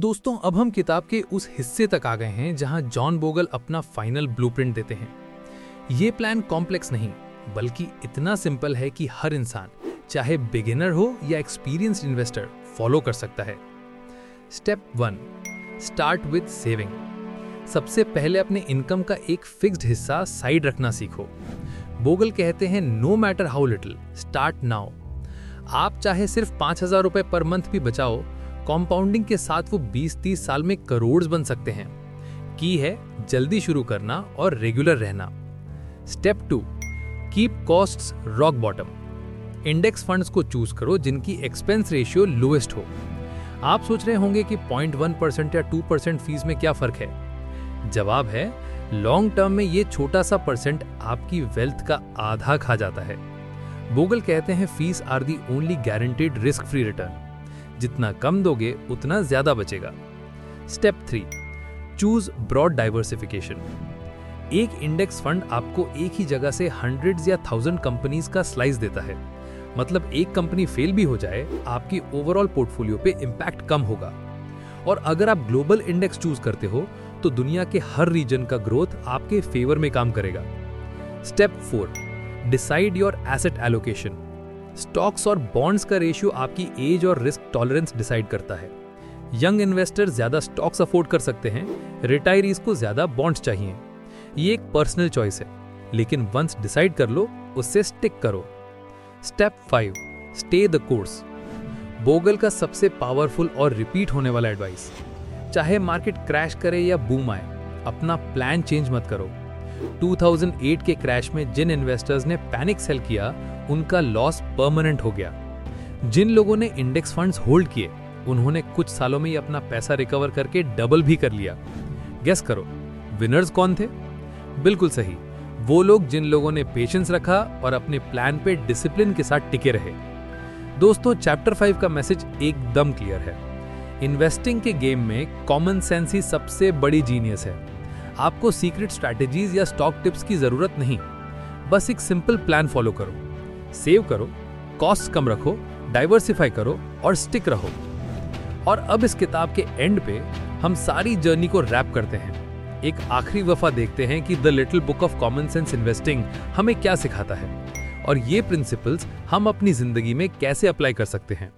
दोस्तों, अब हम किताब के उस हिस्से तक आ गए हैं जहाँ जॉन बोगल अपना फाइनल ब्लूप्रिंट देते हैं। ये प्लान कॉम्प्लेक्स नहीं, बल्कि इतना सिंपल है कि हर इंसान, चाहे बिगिनर हो या एक्सपीरियंस्ड इन्वेस्टर, फॉलो कर सकता है। Step one, start with saving. सबसे पहले अपने इनकम का एक फिक्स्ड हिस्सा साइड रखना सीखो। बोगल कहते हैं, no matter how little, start now. आप चाहे सिर्फ़ पाँच हज़ार रुपए पर मंथ भी बचाओ कॉम्पाउंडिंग के साथ वो 20-30 साल में करोड़ बन सकते हैं। की है जल्दी शुरू करना और रेगुलर रहना। Step two keep costs rock bottom index funds को चूज़ करो जिनकी एक्सपेंस रेशियो लोएस्ट हो। आप सोच रहे होंगे कि 0.1 परसेंट या 2 परसेंट फ़ीस में क्या फ़र्क है? जवाब है लॉन्ग टर्म में ये छोटा सा परसेंट आपकी वेल्थ का आधा खा जाता है। गूगल कहते हैं fees are the only guaranteed risk free return जितना कम दोगे, उतना ज़्यादा बचेगा। Step three choose broad diversification एक इंडेक्स फंड आपको एक ही जगह से हंड्रेड या थाउज़ेंड कंपनीज़ का स्लाइस देता है। मतलब एक कंपनी फेल भी हो जाए, आपकी ओवरऑल पोर्टफोलियो पे इम्पैक्ट कम होगा। और अगर आप ग्लोबल इंडेक्स चूज़ करते हो तो दुनिया के हर रीजन का ग्रोथ आपके फेवर में काम करेगा। Step four decide your asset allocation stocks और बॉन्ड्स का रेशियो आपकी एज और रिस्क टॉलरेंस डिसाइड करता है। यंग इन्वेस्टर ज़्यादा स्टॉक्स अफोर्ड कर सकते हैं, रिटायरीज को ज़्यादा बॉन्ड्स चाहिए। ये एक पर्सनल चॉइस है, लेकिन वंस डिसाइड कर लो, उससे स्टिक करो। Step five, stay the course. Bogle का सबसे पावरफुल और रिपीट होने वाला एडवाइस। चाहे मार्केट क्रैश करे या बूम आए, अपना प्लान चेंज मत करो। 2008 के क्रैश में जिन इन्वेस्टर्स ने पैनिक सेल किया, उनका लॉस परमानेंट हो गया। जिन लोगों ने इंडेक्स फंड्स होल्ड किए, उन्होंने कुछ सालों में ही अपना पैसा रिकवर करके डबल भी कर लिया। गेस करो विनर्स कौन थे? बिल्कुल सही, वो लोग जिन लोगों ने पेशेंस रखा और अपने प्लान पे डिसिप्लिन के साथ टिके रहे। दोस्तों चैप्टर फाइव का मैसेज एकदम क्लियर है। इन्वेस्टिंग के गेम में कॉमन सेंस ही सबसे बड़ी जीनियस है। आपको सीक्रेट स्ट्रैटेजीज या स्टॉक टिप्स की ज़रूरत नहीं। बस एक सिंपल प्लान फॉलो करो। सेव करो कॉस्ट कम रखो डाइवर्सिफाई करो और स्टिक रहो। और अब इस किताब के एंड पे हम सारी जर्नी को रैप करते हैं। एक आखिरी वफा देखते हैं कि the little book of common sense investing हमें क्या सिखाता है। और ये प्रिंसिपल्स हम अपनी ज़िंदगी में कैसे अप्लाई कर सकते हैं।